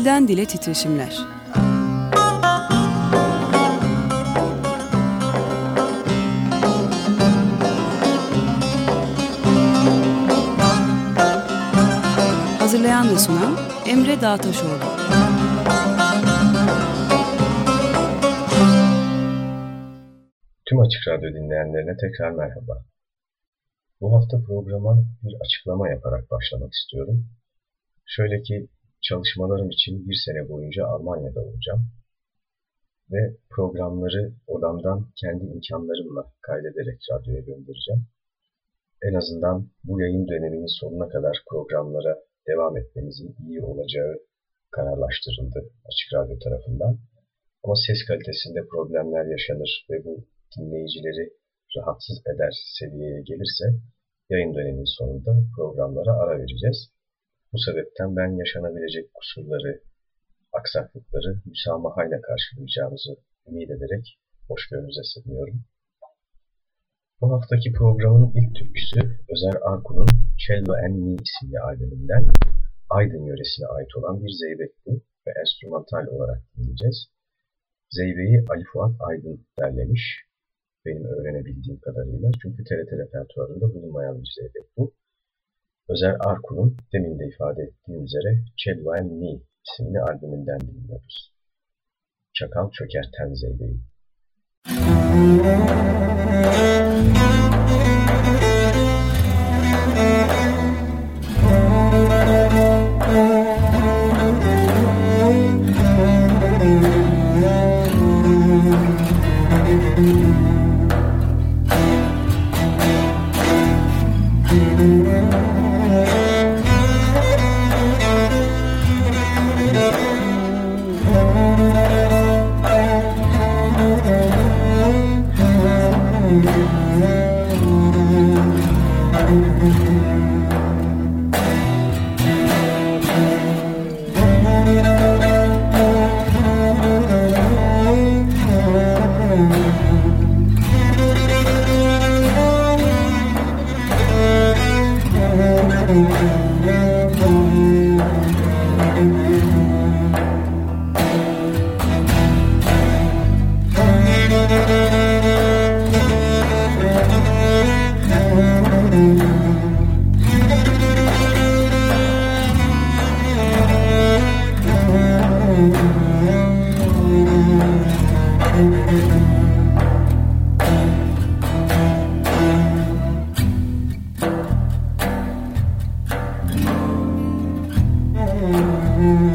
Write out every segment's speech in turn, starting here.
Dilden Dile Titreşimler Hazırlayan ve sunan Emre Dağtaşoğlu Tüm Açık Radyo dinleyenlerine tekrar merhaba. Bu hafta programa bir açıklama yaparak başlamak istiyorum. Şöyle ki çalışmalarım için bir sene boyunca Almanya'da olacağım ve programları odamdan kendi imkanlarımla kaydederek radyoya göndereceğim. En azından bu yayın döneminin sonuna kadar programlara devam etmemizin iyi olacağı kararlaştırıldı Açık Radyo tarafından. Ama ses kalitesinde problemler yaşanır ve bu dinleyicileri rahatsız eder seviyeye gelirse yayın döneminin sonunda programlara ara vereceğiz. Bu sebepten ben yaşanabilecek kusurları, aksaklıkları müsamahayla karşılayacağımızı ümit ederek hoşgörünüze sığınıyorum. Bu haftaki programın ilk türküsü Özer Arkun'un Cello and Me isimli albümünden Aydın yöresine ait olan bir zeybek bu ve enstrümantal olarak dinleyeceğiz. Zeybe'yi Ali Fuat Aydın derlemiş benim öğrenebildiğim kadarıyla. Çünkü TRT repertuarında bulunmayan bir zeybek bu. Özer Arkun'un demin de ifade ettiğim üzere and Me isimli albümünden dinliyoruz. Çakal Çökerten Zeybe'yi. İşte Mm-hmm.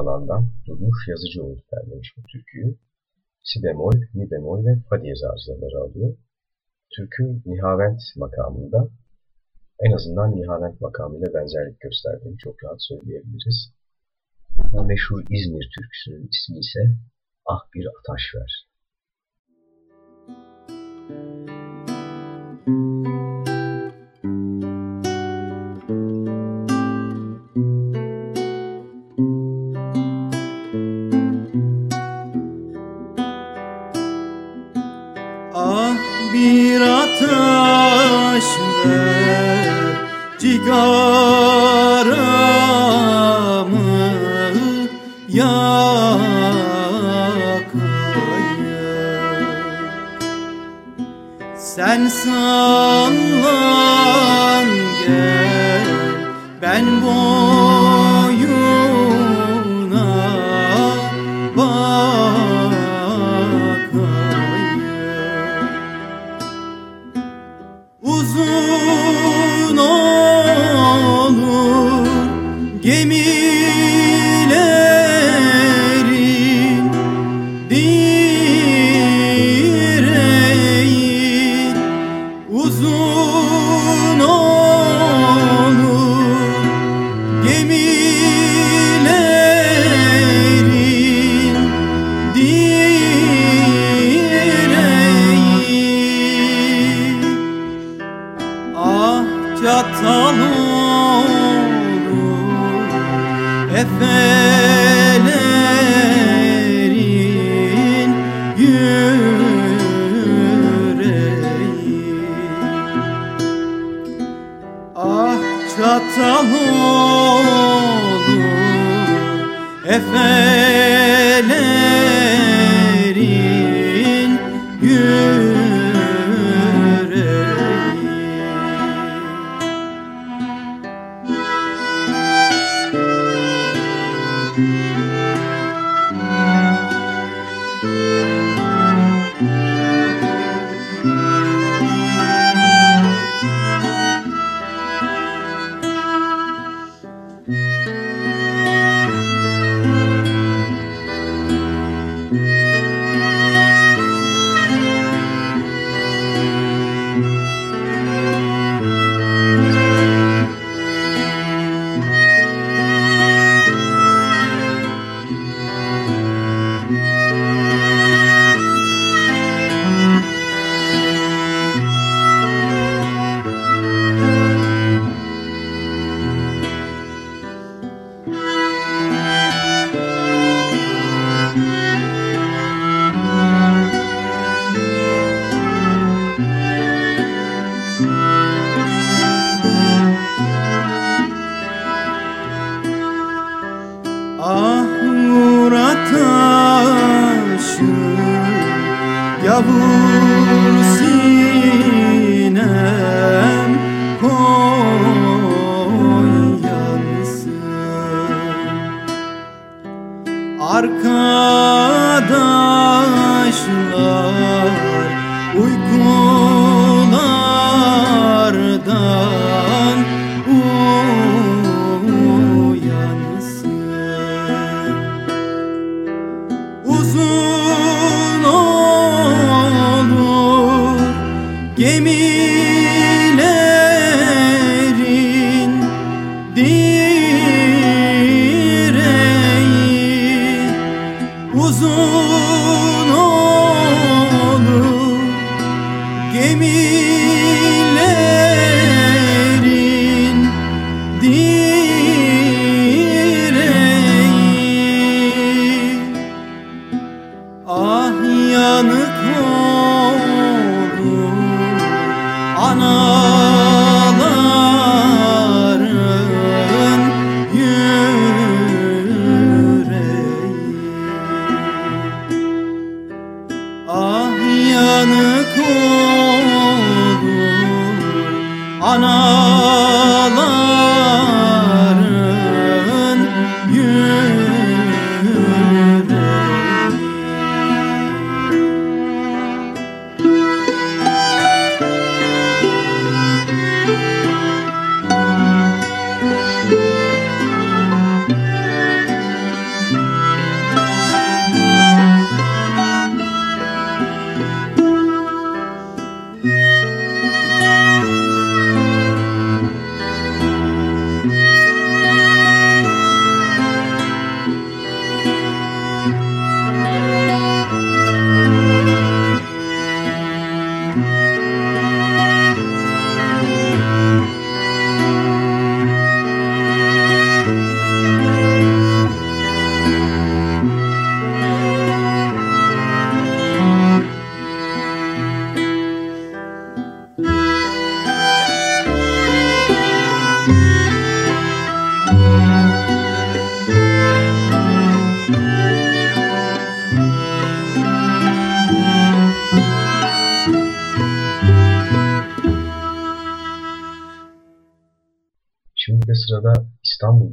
Bozalan'dan Durmuş Yazıcıoğlu derlemiş bu türküyü. Si bemol, mi bemol ve fa diyez arızaları alıyor. Türkü Nihavent makamında en azından Nihavent makamıyla benzerlik gösterdiğini çok rahat söyleyebiliriz. Bu meşhur İzmir türküsünün ismi ise Ah Bir Ataş Ver. Ah bir ataş ver cigaramı yakayım. Sen sallan gel ben boyuna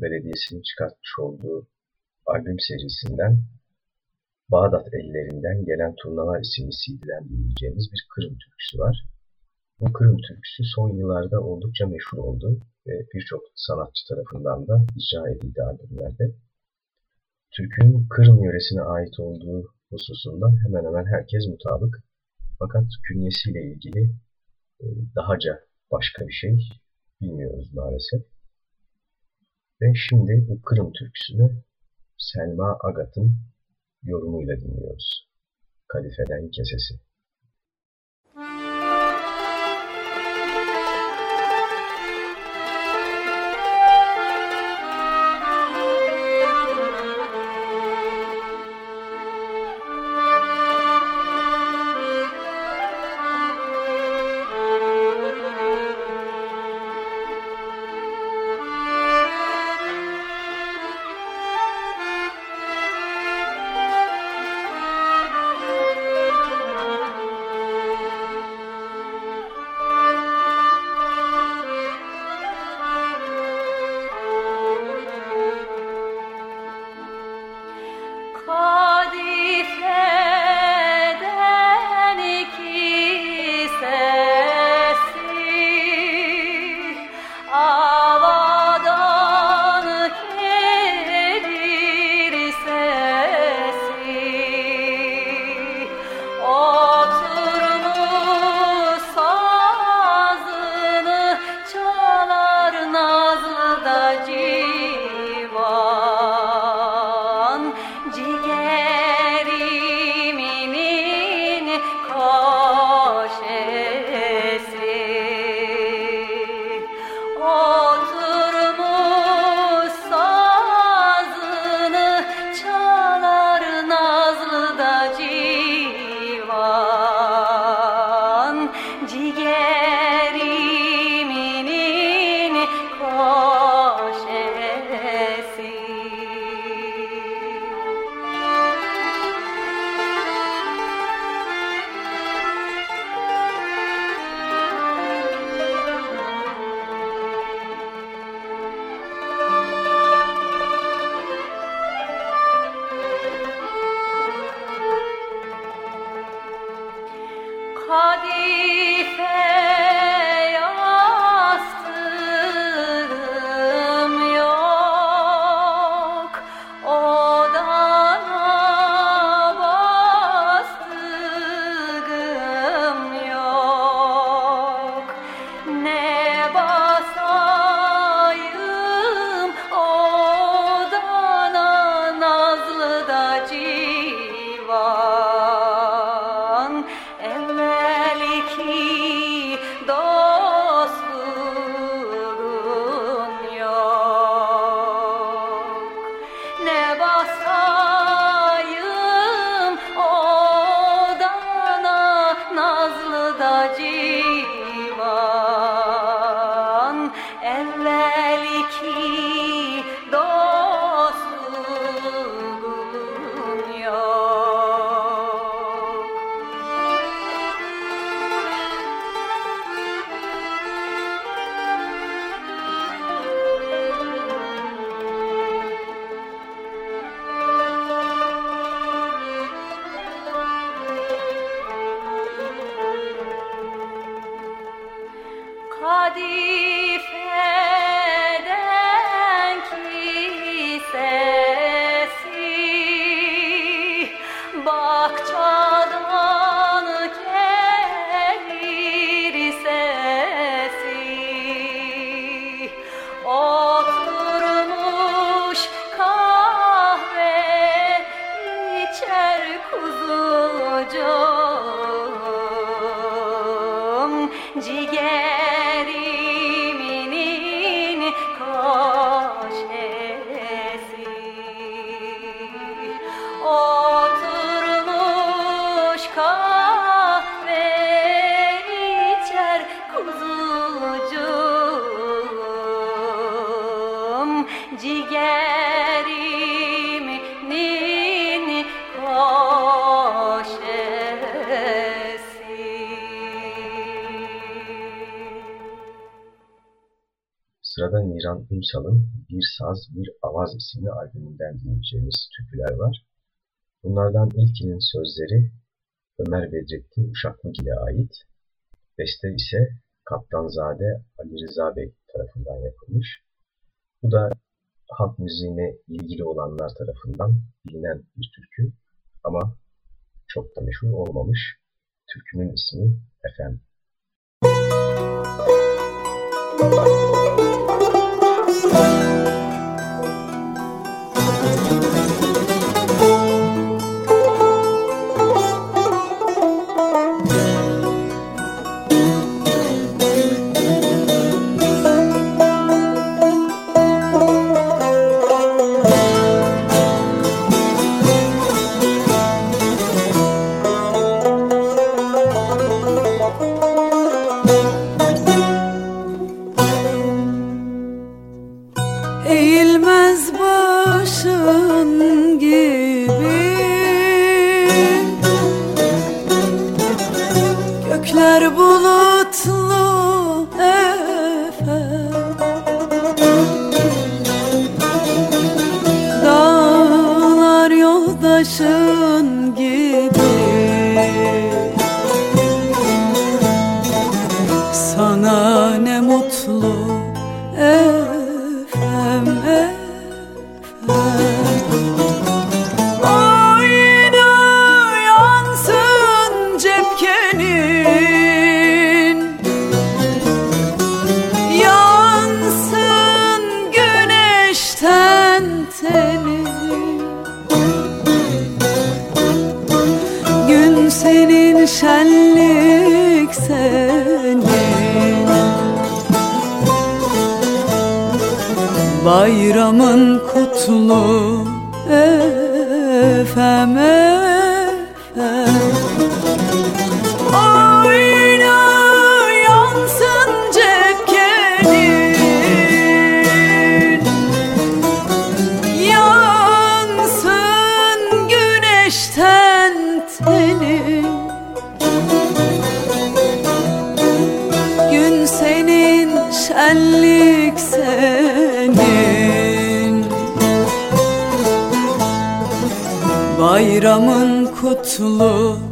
Belediyesi'nin çıkartmış olduğu albüm serisinden Bağdat ellerinden gelen turnalar isimli CD'den dinleyeceğimiz bir Kırım türküsü var. Bu Kırım türküsü son yıllarda oldukça meşhur oldu ve birçok sanatçı tarafından da icra edildi albümlerde. Türkünün Kırım yöresine ait olduğu hususunda hemen hemen herkes mutabık. Fakat künyesiyle ilgili e, dahaca başka bir şey bilmiyoruz maalesef. Ve şimdi bu Kırım türküsünü Selma Agat'ın yorumuyla dinliyoruz. Kalifeden Kesesi. Sırada Miran Ünsal'ın Bir Saz Bir Avaz isimli albümünden dinleyeceğimiz türküler var. Bunlardan ilkinin sözleri Ömer Bedrettin Uşaklık ile ait. Beste ise Kaptanzade Ali Rıza Bey tarafından yapılmış. Bu da halk müziğine ilgili olanlar tarafından bilinen bir türkü ama çok da meşhur olmamış. Türkünün ismi Efendim. Thank you. Efem. Bayramın kutlu efem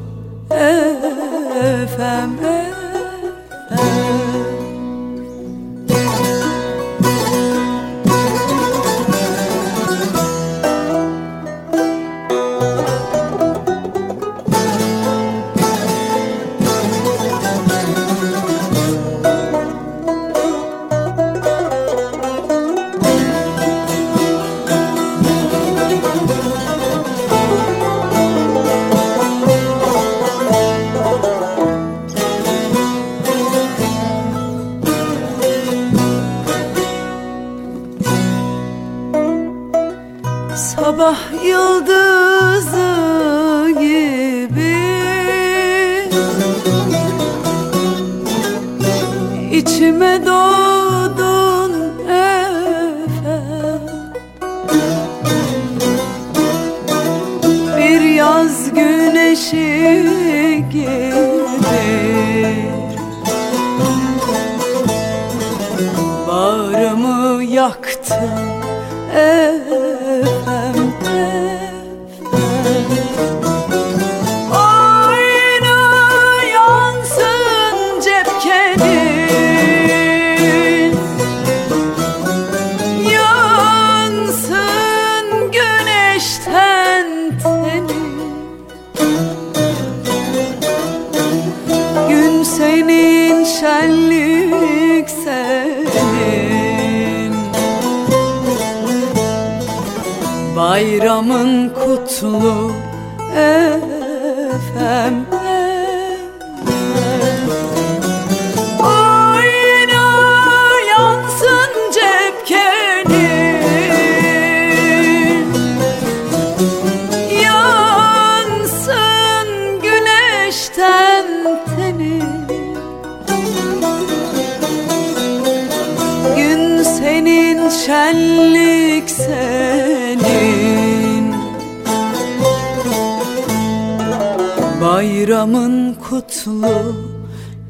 Bayramın kutlu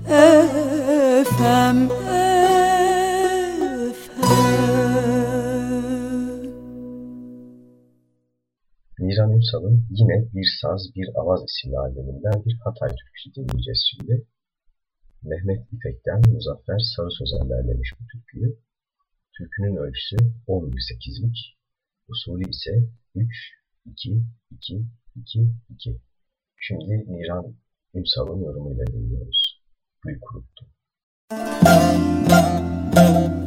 efem Niran Ünsal'ın yine Bir Saz Bir Avaz isimli albümünden bir Hatay türküsü dinleyeceğiz şimdi. Mehmet İpek'ten Muzaffer Sarı Sözen derlemiş bu türküyü. Türkünün ölçüsü 11-8'lik, usulü ise 3-2-2-2-2. Şimdi Niran Ünsal'ın yorumuyla dinliyoruz. Gül kuruttu. isimli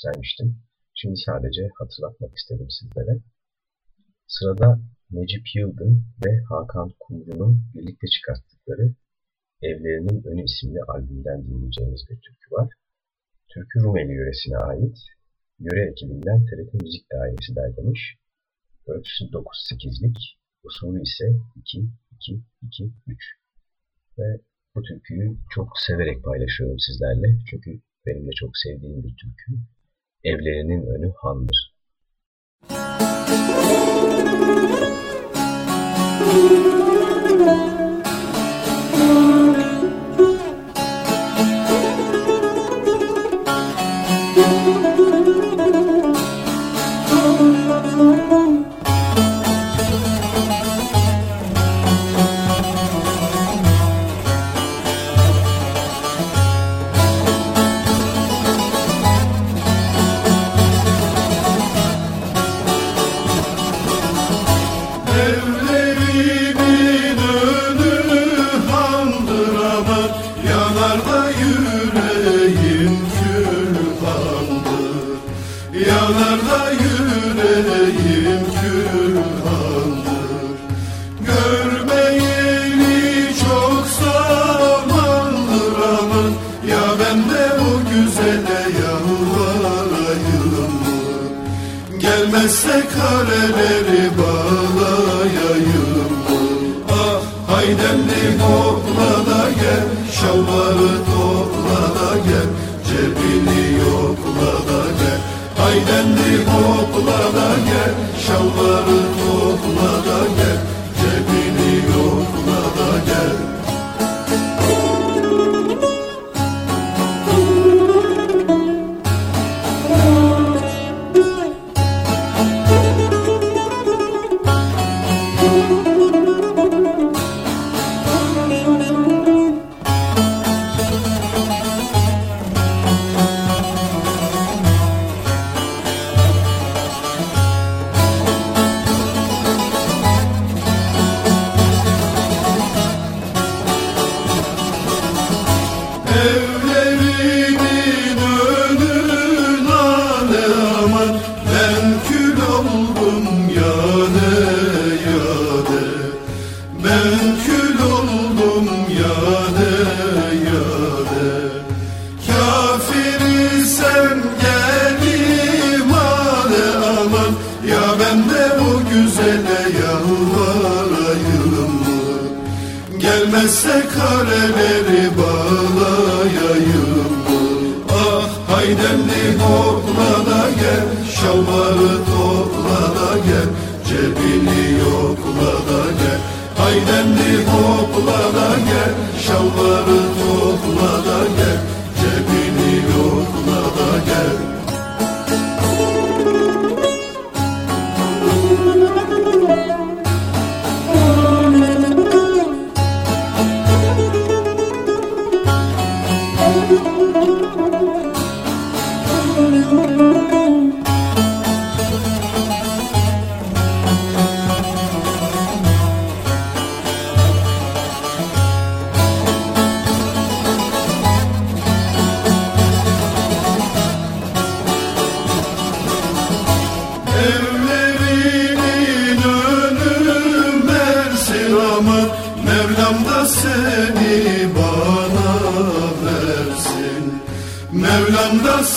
göstermiştim. Şimdi sadece hatırlatmak istedim sizlere. Sırada Necip Yıldın ve Hakan Kumru'nun birlikte çıkarttıkları Evlerinin Önü isimli albümden dinleyeceğimiz bir türkü var. Türkü Rumeli yöresine ait. Yöre ekibinden TRT Müzik Dairesi derlemiş. Ölçüsü 9-8'lik, usulü ise 2-2-2-3. Ve bu türküyü çok severek paylaşıyorum sizlerle. Çünkü benim de çok sevdiğim bir türkü evlerinin önü handır. Müzik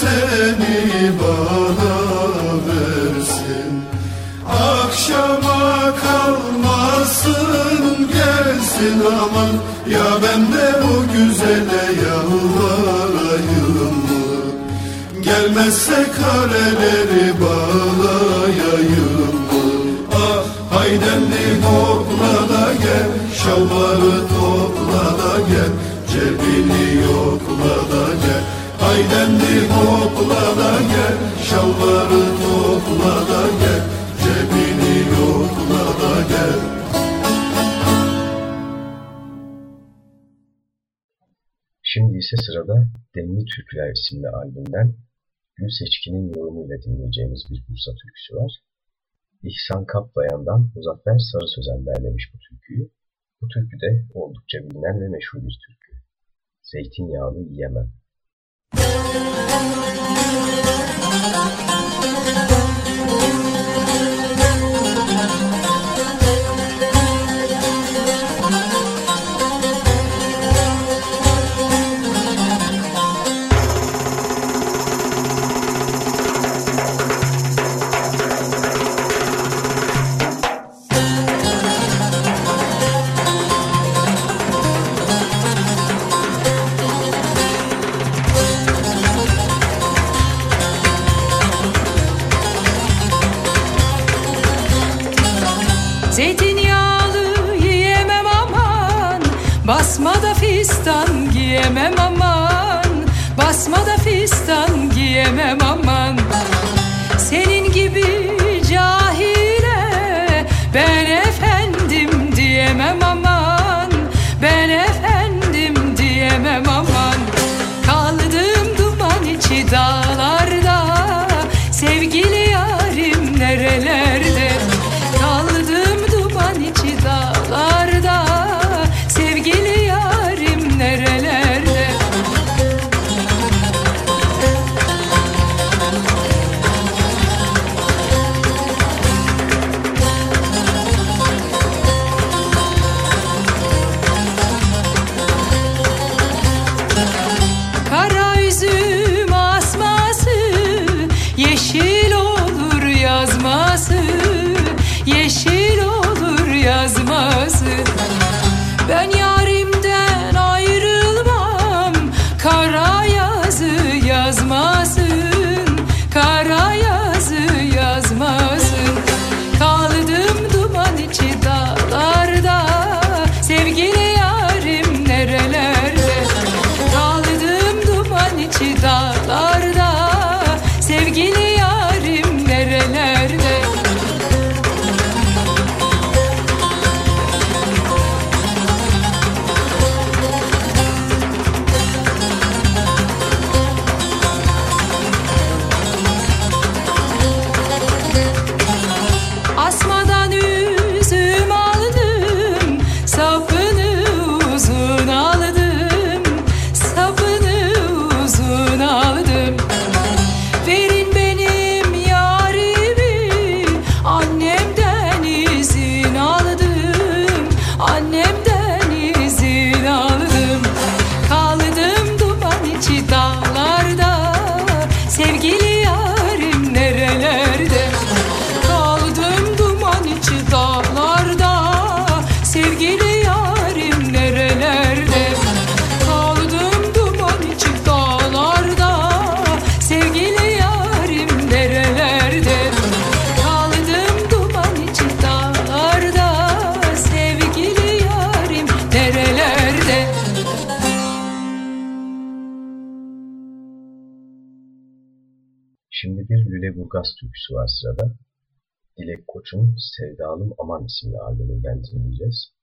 seni bana versin. Akşama kalmasın gelsin aman. Ya ben de bu güzele yalvarayım. Mı Gelmezse kareleri Türküler isimli albümden Gül Seçkin'in yorumuyla dinleyeceğimiz bir Bursa türküsü var. İhsan Kaplayan'dan Muzaffer Sarı Sözen derlemiş bu türküyü. Bu türkü de oldukça bilinen ve meşhur bir türkü. Zeytinyağlı yiyemem. Müzik diyemem ama Lüleburgaz türküsü var sırada. Dilek Koç'un Sevdalım Aman isimli albümünden dinleyeceğiz.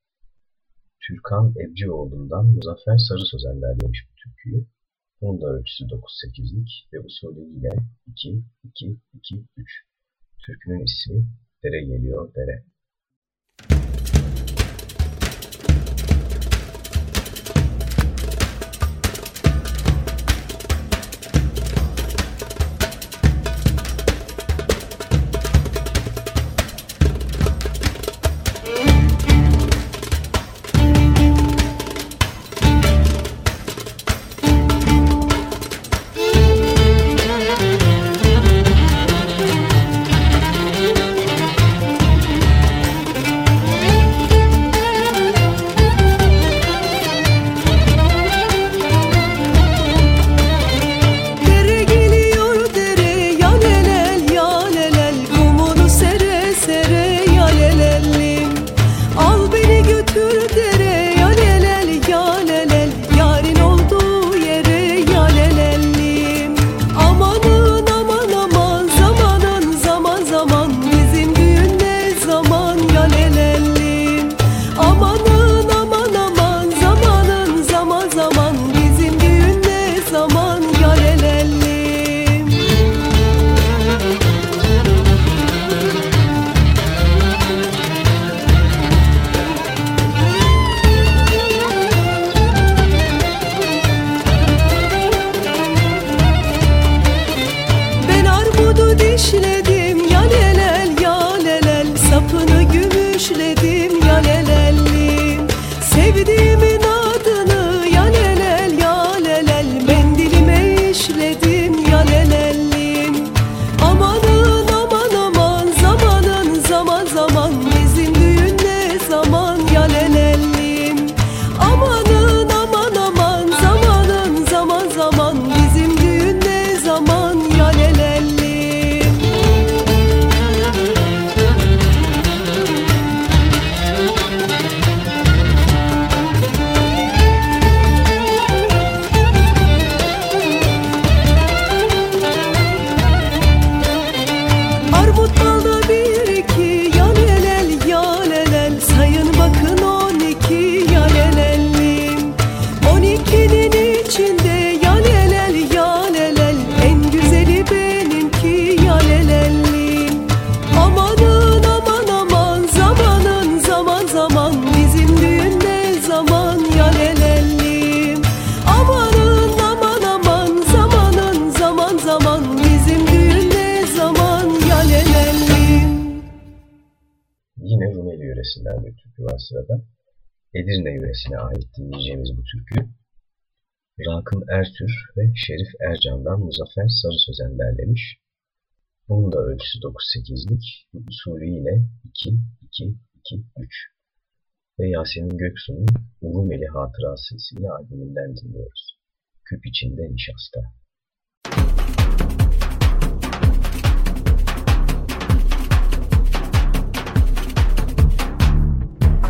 Türkan Ebcioğlu'ndan Muzaffer Sarı Sözen derlemiş bu türküyü. Bunun da ölçüsü 9-8'lik ve usulü yine 2-2-2-3. Türkünün ismi Dere Geliyor Dere. yöresine Rakım Ertür ve Şerif Ercan'dan Muzaffer Sarı Sözen derlemiş. Bunun da ölçüsü 9-8'lik, usulü yine 2-2-2-3. Ve Yasemin Göksu'nun Urumeli Hatırası isimli albümünden dinliyoruz. Küp içinde nişasta.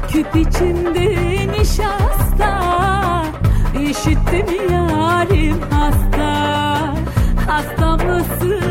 Küp içinde nişasta İşitti mi yarim hasta. Hasta mısın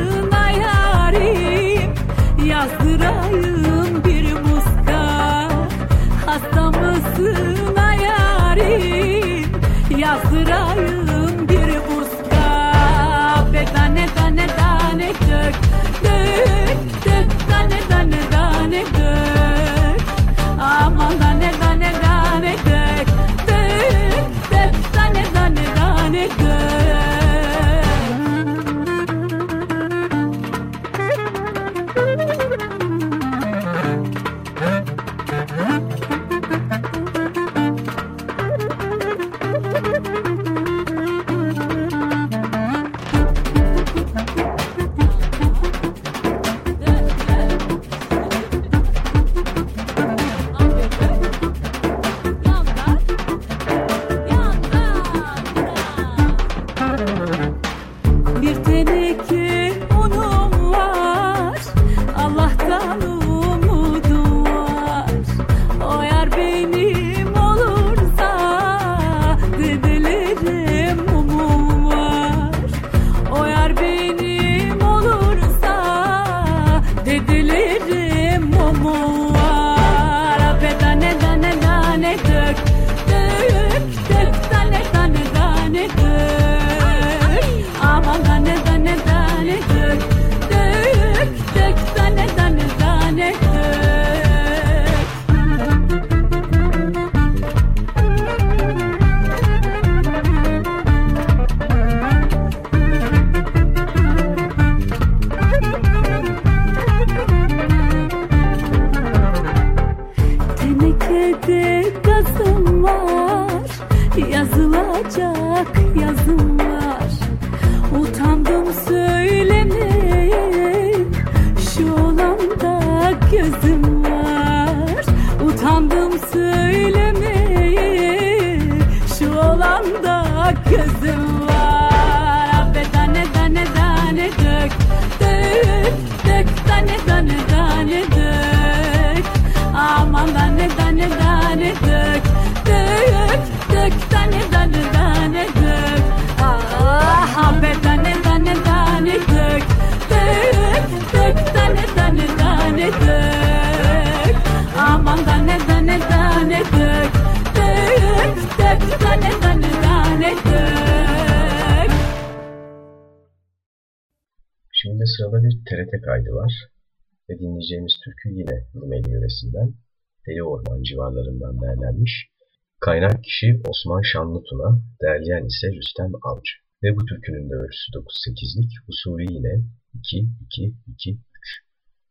Kaynak kişi Osman Şanlıtuna, derleyen ise Rüstem Avcı. Ve bu türkünün de ölçüsü 9-8'lik, usulü yine 2-2-2-3.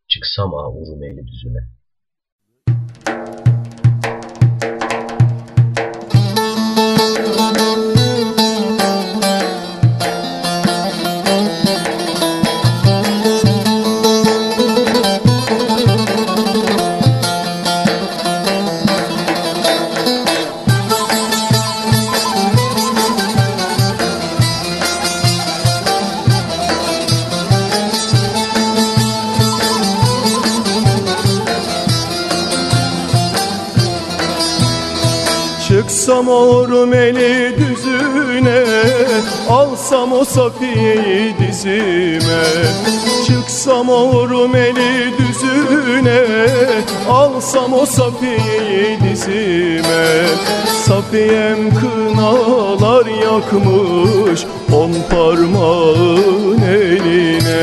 Çıksam a Rumeli düzüne. Alsam o Safiye'yi dizime Çıksam o Rumeli düzüne. Alsam o Safiye'yi dizime Safiyem kınalar yakmış On parmağın eline.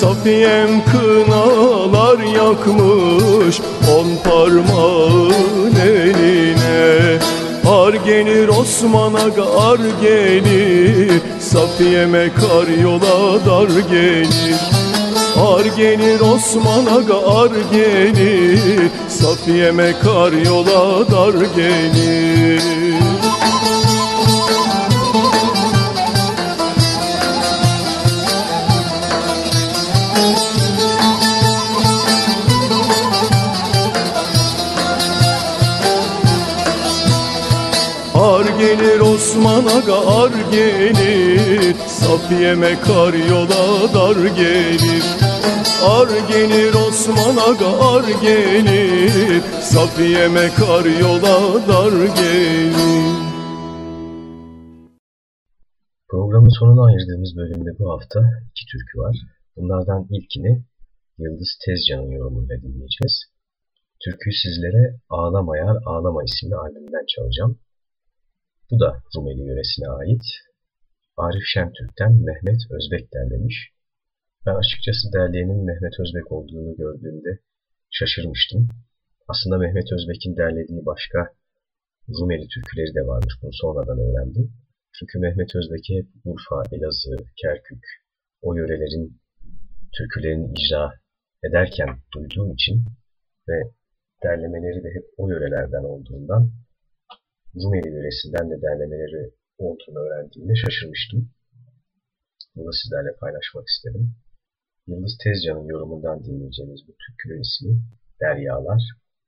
Safiyem kınalar yakmış On parmağın eline. Ar gelir Osman Aga gelir Safiye'me kar yola dar gelir. Ar gelir Osman Aga ar gelir. Safiye'me kar yola dar gelir Osman Aga ar gelir Safiye'me kar yola dar gelir Ar gelir Osman Aga ar gelir Safiye'me kar yola dar gelir Programın sonuna ayırdığımız bölümde bu hafta iki türkü var. Bunlardan ilkini Yıldız Tezcan'ın yorumuyla dinleyeceğiz. Türküyü sizlere Ağlama Yar Ağlama isimli albümden çalacağım. Bu da Rumeli yöresine ait. Arif Şentürk'ten Mehmet Özbek derlemiş. Ben açıkçası derleyenin Mehmet Özbek olduğunu gördüğümde şaşırmıştım. Aslında Mehmet Özbek'in derlediği başka Rumeli türküleri de varmış. Bunu sonradan öğrendim. Çünkü Mehmet Özbek'i hep Urfa, Elazığ, Kerkük, o yörelerin türkülerini icra ederken duyduğum için ve derlemeleri de hep o yörelerden olduğundan Rumeli yöresinden de derlemeleri olduğunu öğrendiğimde şaşırmıştım. Bunu sizlerle paylaşmak istedim. Yıldız Tezcan'ın yorumundan dinleyeceğimiz bu türkünün ismi Deryalar,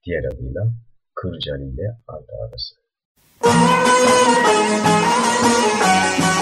diğer adıyla Kırcali ile Arda Arası. ikimiz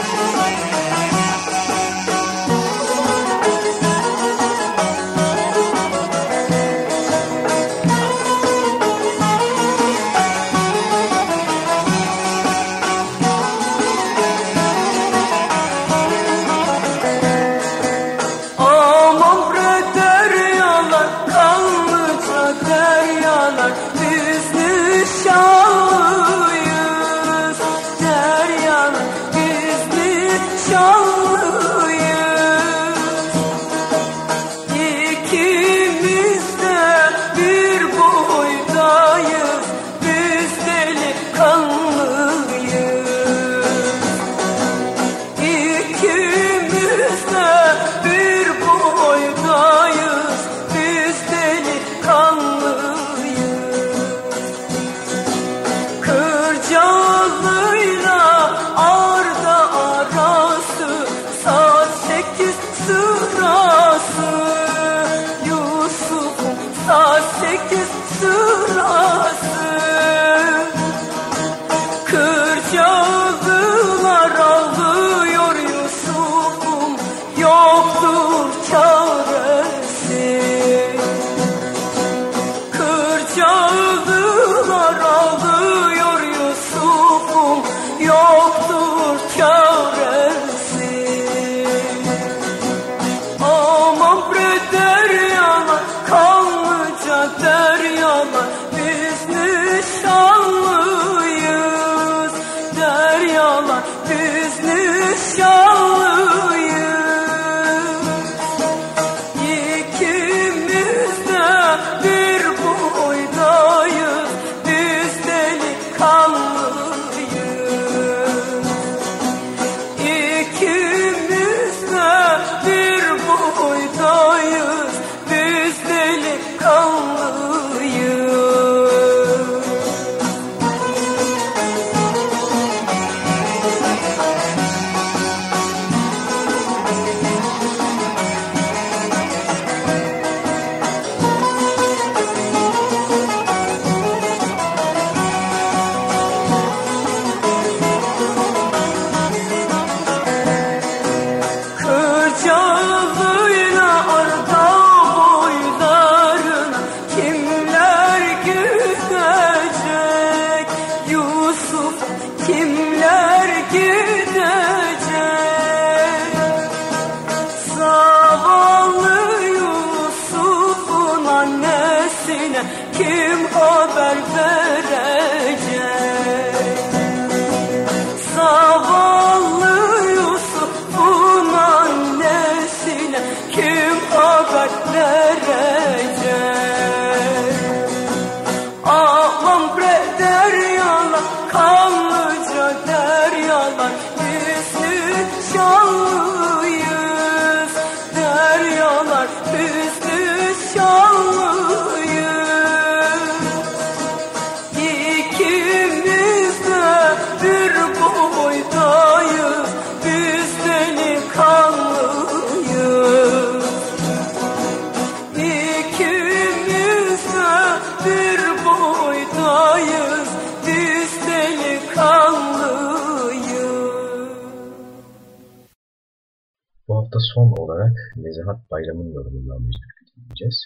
Bayram'ın yorumundan bir türkü dinleyeceğiz.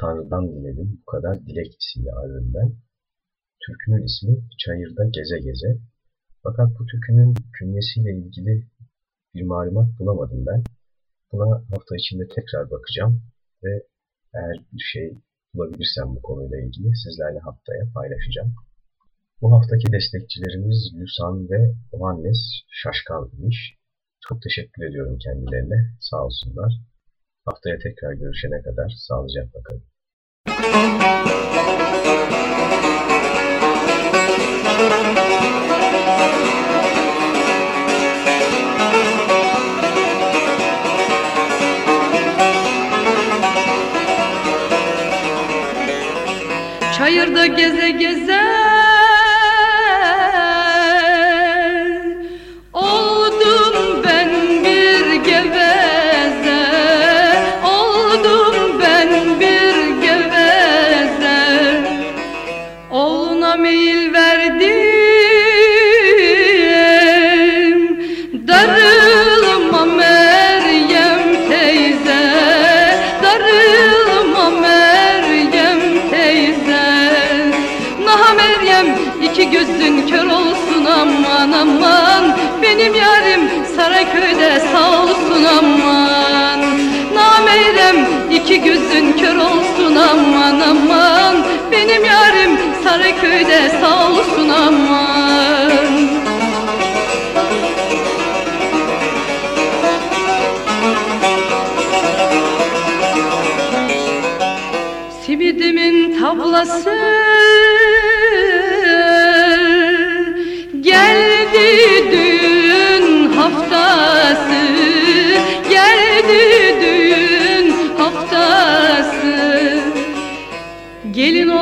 Tanrı'dan diledim bu kadar dilek isimli albümden. Türkünün ismi Çayırda Geze Geze. Fakat bu türkünün künyesiyle ilgili bir malumat bulamadım ben. Buna hafta içinde tekrar bakacağım ve eğer bir şey bulabilirsem bu konuyla ilgili sizlerle haftaya paylaşacağım. Bu haftaki destekçilerimiz Lusan ve Ohannes Şaşkan imiş. Çok teşekkür ediyorum kendilerine. Sağ olsunlar. Haftaya tekrar görüşene kadar sağlıcakla kalın. Çayırda geze geze aman aman. Benim yarim Saraköy'de sağ olsun aman. Naha Meryem iki gözün kör olsun aman aman. Benim yarim Saraköy'de sağ olsun aman. Simidimin tablası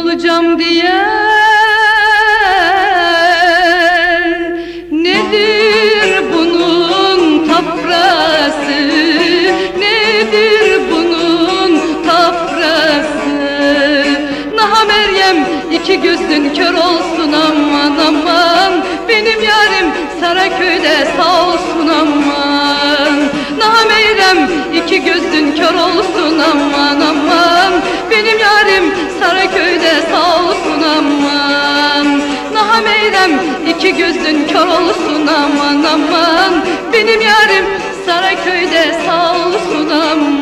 olacağım diye. Nedir bunun taprası? Nedir bunun taprası? Naha Meryem iki gözün kör olsun aman aman. Benim yarim Saraköy'de sağ olsun aman Naha Meryem iki gözün kör olsun aman aman. Benim yarim Saraköy'de sağ olsun aman. Naha Meyrem iki gözün kör olsun aman aman. Benim yarim Saraköy'de sağ olsun aman